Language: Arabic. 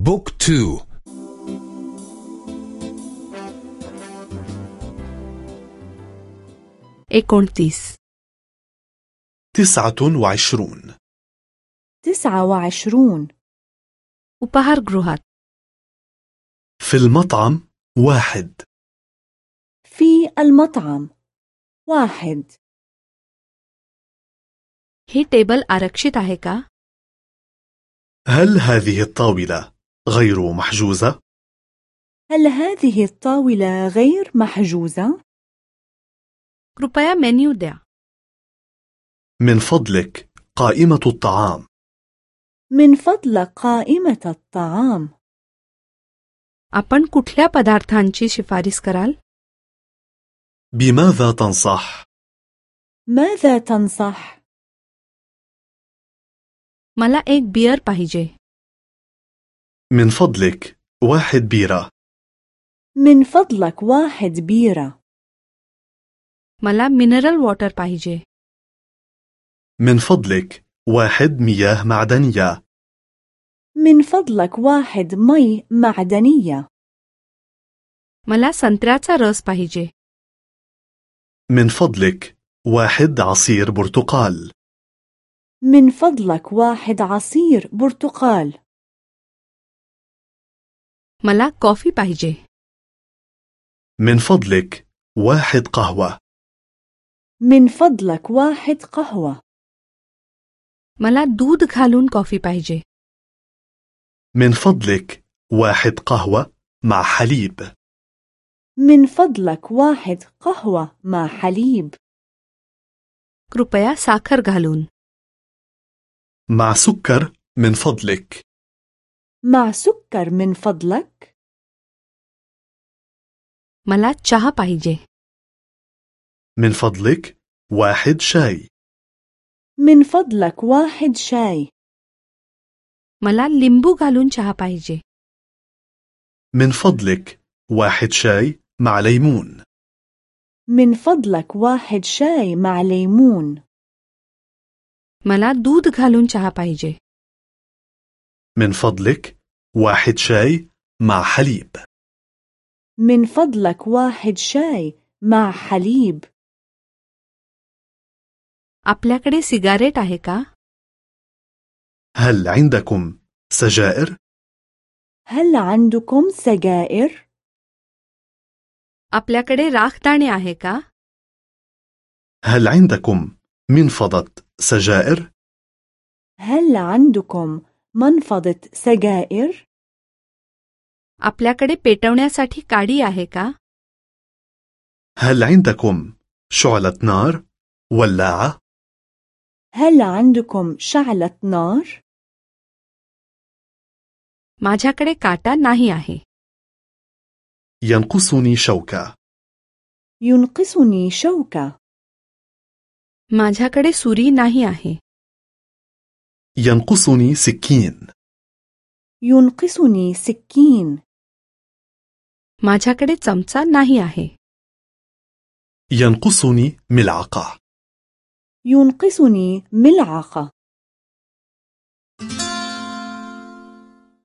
بوك تو एकोणतीस تسعة وعشرون تسعة وعشرون उपाहारगृहात في المطعم واحد في المطعم واحد हे टेबल आरक्षित आहे का هل هذه الطاولة غير محجوزة؟ هل هذه الطاولة غير محجوزة؟ कृपया मेन्यू द्या من فضلك قائمة الطعام من فضلك قائمة الطعام आपण कुठल्या पदार्थांची शिफारस कराल بماذا تنصح؟ ماذا تنصح؟ मला एक बियर पाहिजे من فضلك واحد بيرة من فضلك واحد بيرة मला मिनरल वॉटर पाहिजे من فضلك واحد مياه معدنية من فضلك واحد مي معدنية मला संत्र्याचा रस पाहिजे من فضلك واحد عصير برتقال من فضلك واحد عصير برتقال मला कॉफी पाहिजे من فضلك واحد قهوة من فضلك واحد قهوة मला दूध घालून कॉफी पाहिजे من فضلك واحد قهوة مع حليب من فضلك واحد قهوة مع حليب कृपया साखर घालून مع سكر من فضلك مع سكر من فضلك मला चहा पाहिजे من فضلك واحد شاي من فضلك واحد شاي मला लिंबू घालून चहा पाहिजे من فضلك واحد شاي مع ليمون من فضلك واحد شاي مع ليمون मला दूध घालून चहा पाहिजे من فضلك واحد شاي مع حليب من فضلك واحد شاي مع حليب आपल्याकडे सिगारेट आहे का هل عندكم سجائر؟ هل عندكم سجائر؟ आपल्याकडे राखदाणे आहे का هل عندكم منفضة سجائر؟ هل عندكم منفضة سجائر؟ आपल्याकडे पेटवण्यासाठी काडी आहे का هل عندكم شعلة نار؟ ولاعة؟ هل عندكم شعلة نار؟ माझ्याकडे काटा नाही आहे ينقصني شوكة ينقصني شوكة माझ्याकडे सुरी नाही आहे ينقصني سكين ينقصني سكين माझ्याकडे चमचा नाही आहे ينقصني ملعقة ينقصني ملعقة